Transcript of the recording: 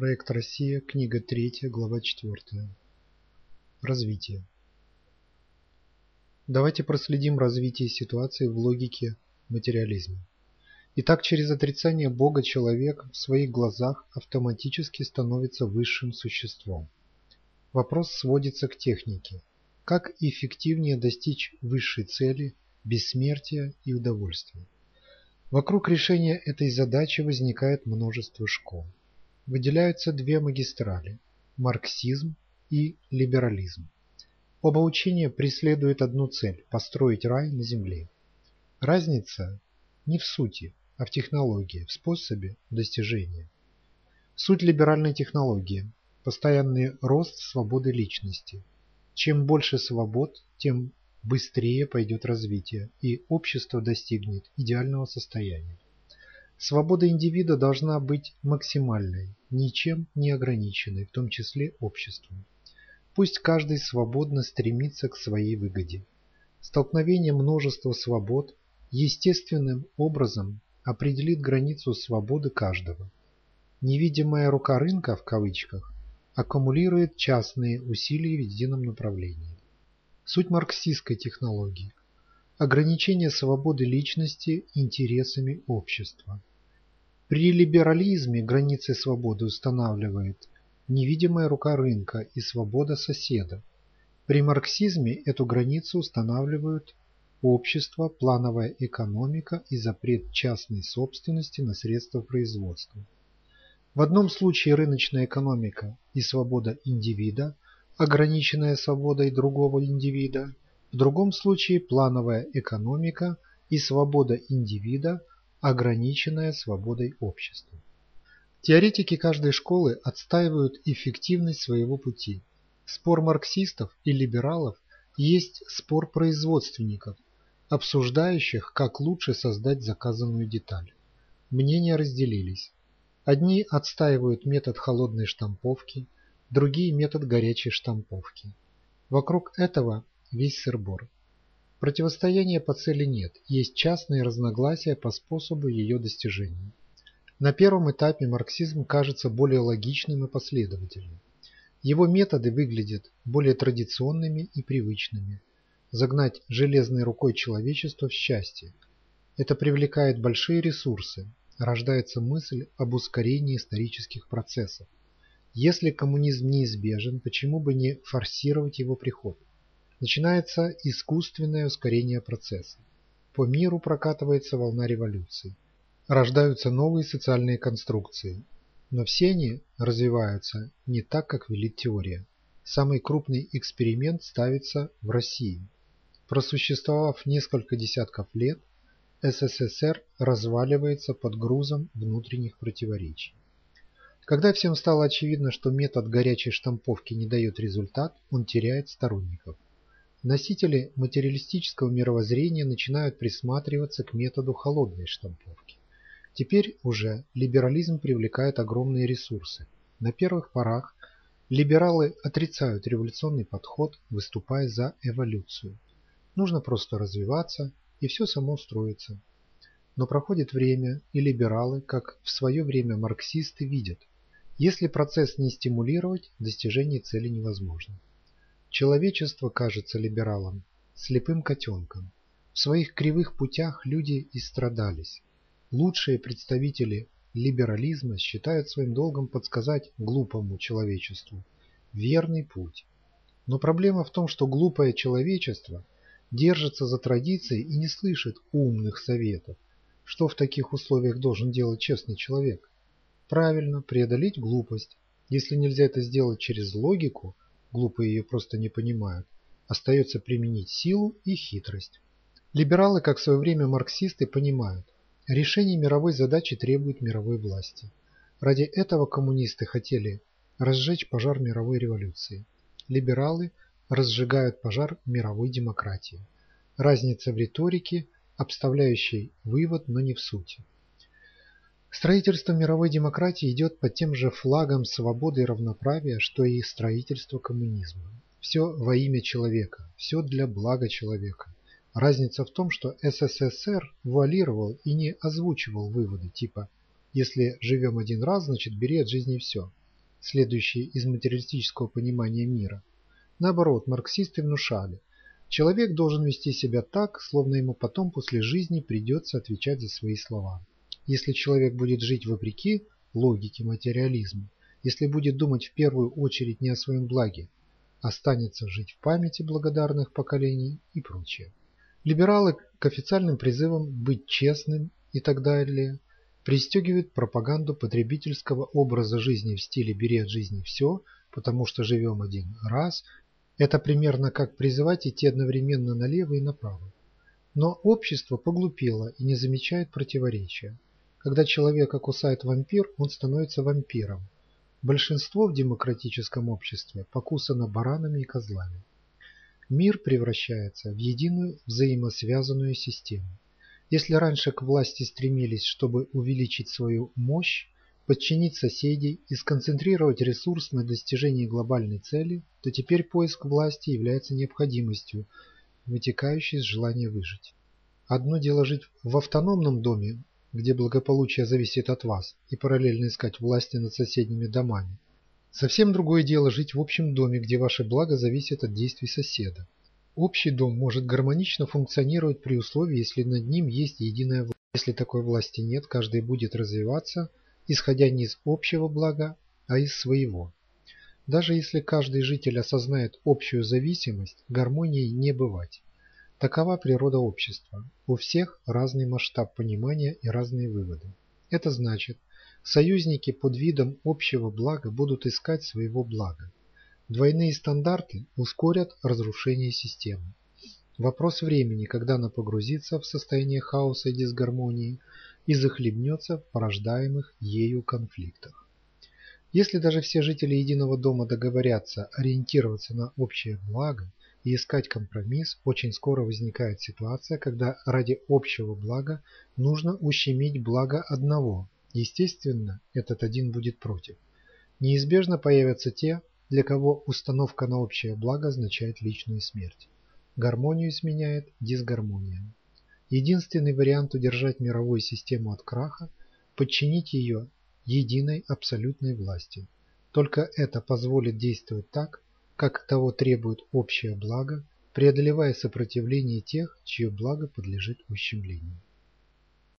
Проект «Россия», книга 3, глава 4. Развитие. Давайте проследим развитие ситуации в логике материализма. Итак, через отрицание Бога человек в своих глазах автоматически становится высшим существом. Вопрос сводится к технике. Как эффективнее достичь высшей цели – бессмертия и удовольствия? Вокруг решения этой задачи возникает множество школ. Выделяются две магистрали – марксизм и либерализм. Оба учения преследуют одну цель – построить рай на земле. Разница не в сути, а в технологии, в способе достижения. Суть либеральной технологии – постоянный рост свободы личности. Чем больше свобод, тем быстрее пойдет развитие, и общество достигнет идеального состояния. Свобода индивида должна быть максимальной, ничем не ограниченной, в том числе обществом. Пусть каждый свободно стремится к своей выгоде. Столкновение множества свобод естественным образом определит границу свободы каждого. Невидимая рука рынка, в кавычках, аккумулирует частные усилия в едином направлении. Суть марксистской технологии – ограничение свободы личности интересами общества. При либерализме границы свободы устанавливает невидимая рука рынка и свобода соседа. При марксизме эту границу устанавливают общество, плановая экономика и запрет частной собственности на средства производства. В одном случае рыночная экономика и свобода индивида, ограниченная свободой другого индивида, в другом случае плановая экономика и свобода индивида, ограниченная свободой общества. Теоретики каждой школы отстаивают эффективность своего пути. Спор марксистов и либералов есть спор производственников, обсуждающих, как лучше создать заказанную деталь. Мнения разделились. Одни отстаивают метод холодной штамповки, другие метод горячей штамповки. Вокруг этого весь сырбор. Противостояния по цели нет, есть частные разногласия по способу ее достижения. На первом этапе марксизм кажется более логичным и последовательным. Его методы выглядят более традиционными и привычными. Загнать железной рукой человечество в счастье. Это привлекает большие ресурсы, рождается мысль об ускорении исторических процессов. Если коммунизм неизбежен, почему бы не форсировать его приход? Начинается искусственное ускорение процесса. По миру прокатывается волна революций. Рождаются новые социальные конструкции. Но все они развиваются не так, как велит теория. Самый крупный эксперимент ставится в России. Просуществовав несколько десятков лет, СССР разваливается под грузом внутренних противоречий. Когда всем стало очевидно, что метод горячей штамповки не дает результат, он теряет сторонников. Носители материалистического мировоззрения начинают присматриваться к методу холодной штамповки. Теперь уже либерализм привлекает огромные ресурсы. На первых порах либералы отрицают революционный подход, выступая за эволюцию. Нужно просто развиваться, и все само устроится. Но проходит время, и либералы, как в свое время марксисты, видят, если процесс не стимулировать, достижение цели невозможно. Человечество кажется либералам слепым котенком. В своих кривых путях люди истрадались. Лучшие представители либерализма считают своим долгом подсказать глупому человечеству верный путь. Но проблема в том, что глупое человечество держится за традиции и не слышит умных советов. Что в таких условиях должен делать честный человек? Правильно, преодолеть глупость. Если нельзя это сделать через логику, глупые ее просто не понимают, остается применить силу и хитрость. Либералы, как в свое время марксисты, понимают, решение мировой задачи требует мировой власти. Ради этого коммунисты хотели разжечь пожар мировой революции. Либералы разжигают пожар мировой демократии. Разница в риторике, обставляющей вывод, но не в сути. Строительство мировой демократии идет под тем же флагом свободы и равноправия, что и строительство коммунизма. Все во имя человека, все для блага человека. Разница в том, что СССР вуалировал и не озвучивал выводы типа «если живем один раз, значит бери от жизни все». следующие из материалистического понимания мира. Наоборот, марксисты внушали, человек должен вести себя так, словно ему потом после жизни придется отвечать за свои слова. Если человек будет жить вопреки логике материализма, если будет думать в первую очередь не о своем благе, останется жить в памяти благодарных поколений и прочее. Либералы к официальным призывам быть честным и так далее пристегивают пропаганду потребительского образа жизни в стиле «бери от жизни все», потому что живем один раз. Это примерно как призывать идти одновременно налево и направо. Но общество поглупело и не замечает противоречия. Когда человека кусает вампир, он становится вампиром. Большинство в демократическом обществе покусано баранами и козлами. Мир превращается в единую взаимосвязанную систему. Если раньше к власти стремились, чтобы увеличить свою мощь, подчинить соседей и сконцентрировать ресурс на достижении глобальной цели, то теперь поиск власти является необходимостью, вытекающей из желания выжить. Одно дело жить в автономном доме, где благополучие зависит от вас, и параллельно искать власти над соседними домами. Совсем другое дело жить в общем доме, где ваше благо зависит от действий соседа. Общий дом может гармонично функционировать при условии, если над ним есть единая власть. Если такой власти нет, каждый будет развиваться, исходя не из общего блага, а из своего. Даже если каждый житель осознает общую зависимость, гармонии не бывать. Такова природа общества. У всех разный масштаб понимания и разные выводы. Это значит, союзники под видом общего блага будут искать своего блага. Двойные стандарты ускорят разрушение системы. Вопрос времени, когда она погрузится в состояние хаоса и дисгармонии и захлебнется в порождаемых ею конфликтах. Если даже все жители единого дома договорятся ориентироваться на общее благо, и искать компромисс, очень скоро возникает ситуация, когда ради общего блага нужно ущемить благо одного. Естественно, этот один будет против. Неизбежно появятся те, для кого установка на общее благо означает личную смерть. Гармонию сменяет дисгармония. Единственный вариант удержать мировую систему от краха – подчинить ее единой абсолютной власти. Только это позволит действовать так, как того требует общее благо, преодолевая сопротивление тех, чье благо подлежит ущемлению.